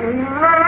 الله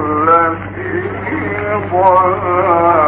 الذي ضل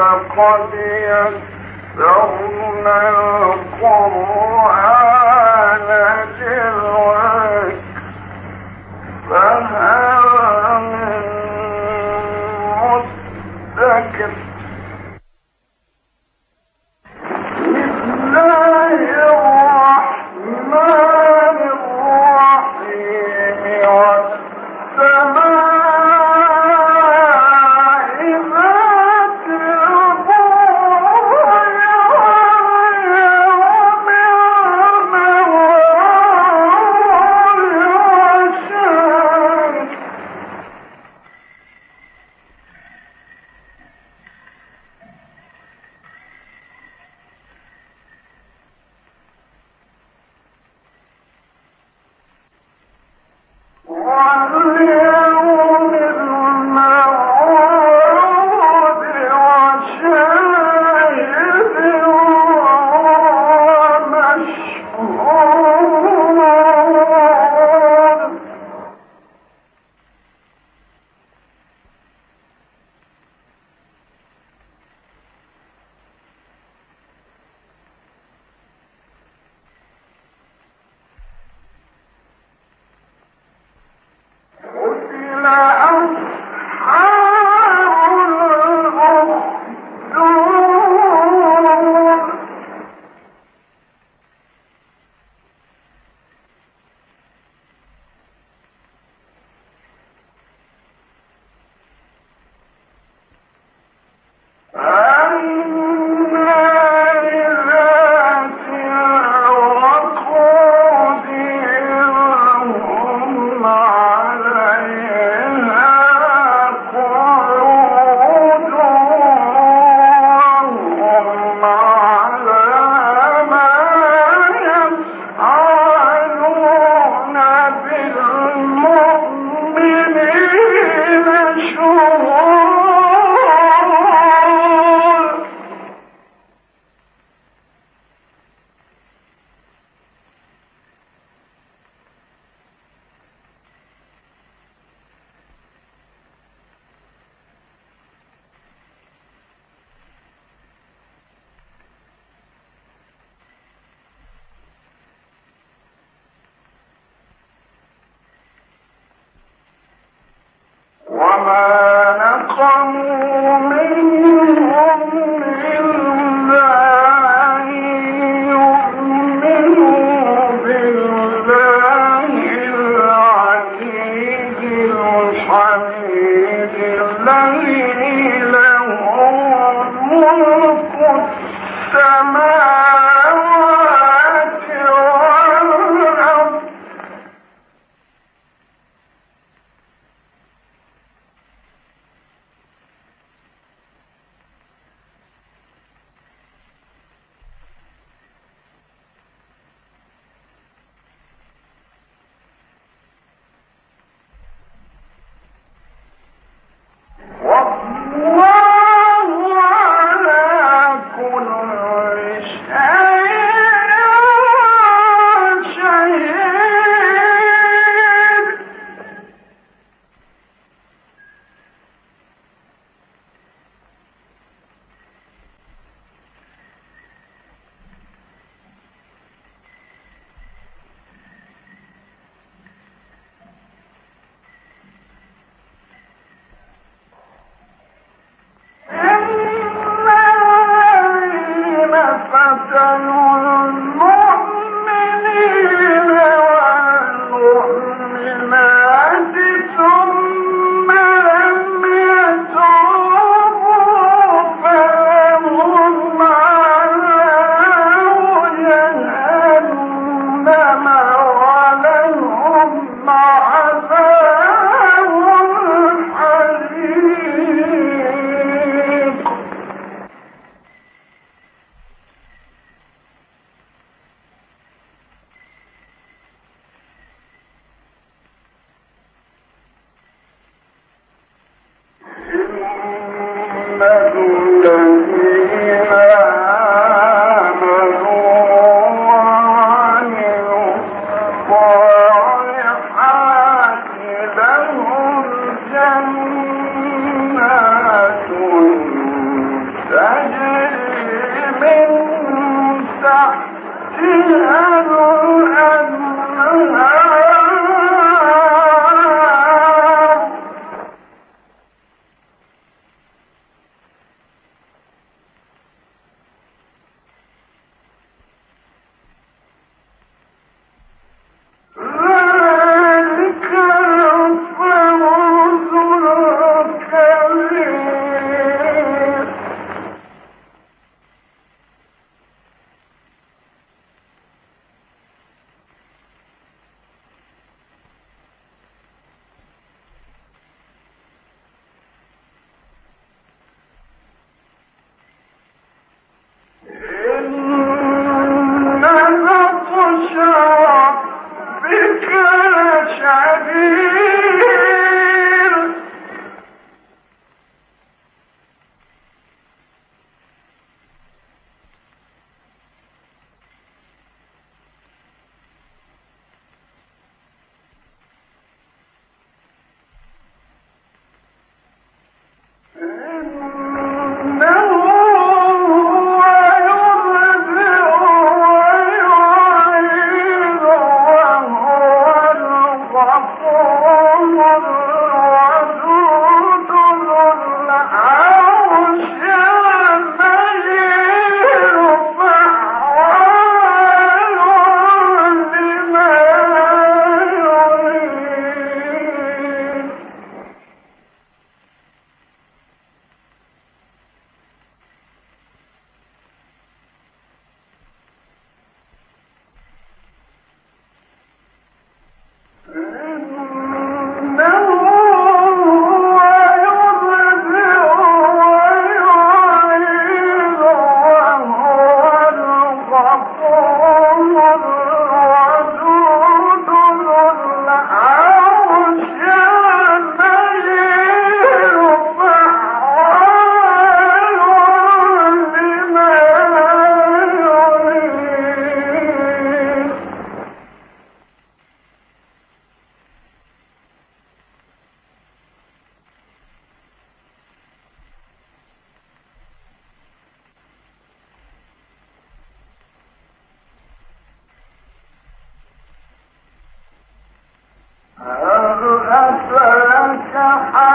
ولقد يسرنا القرآن للذكر فهل وما نقموا فتنوا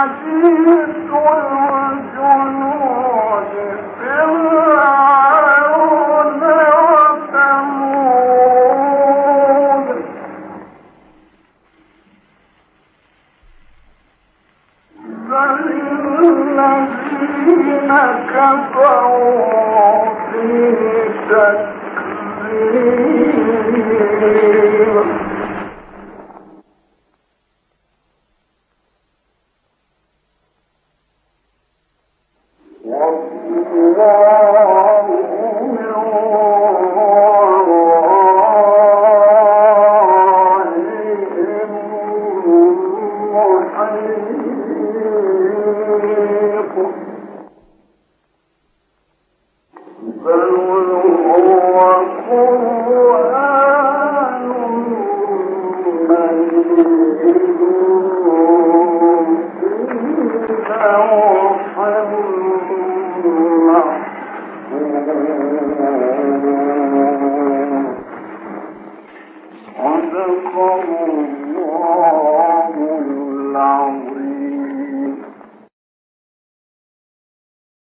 عزيز الله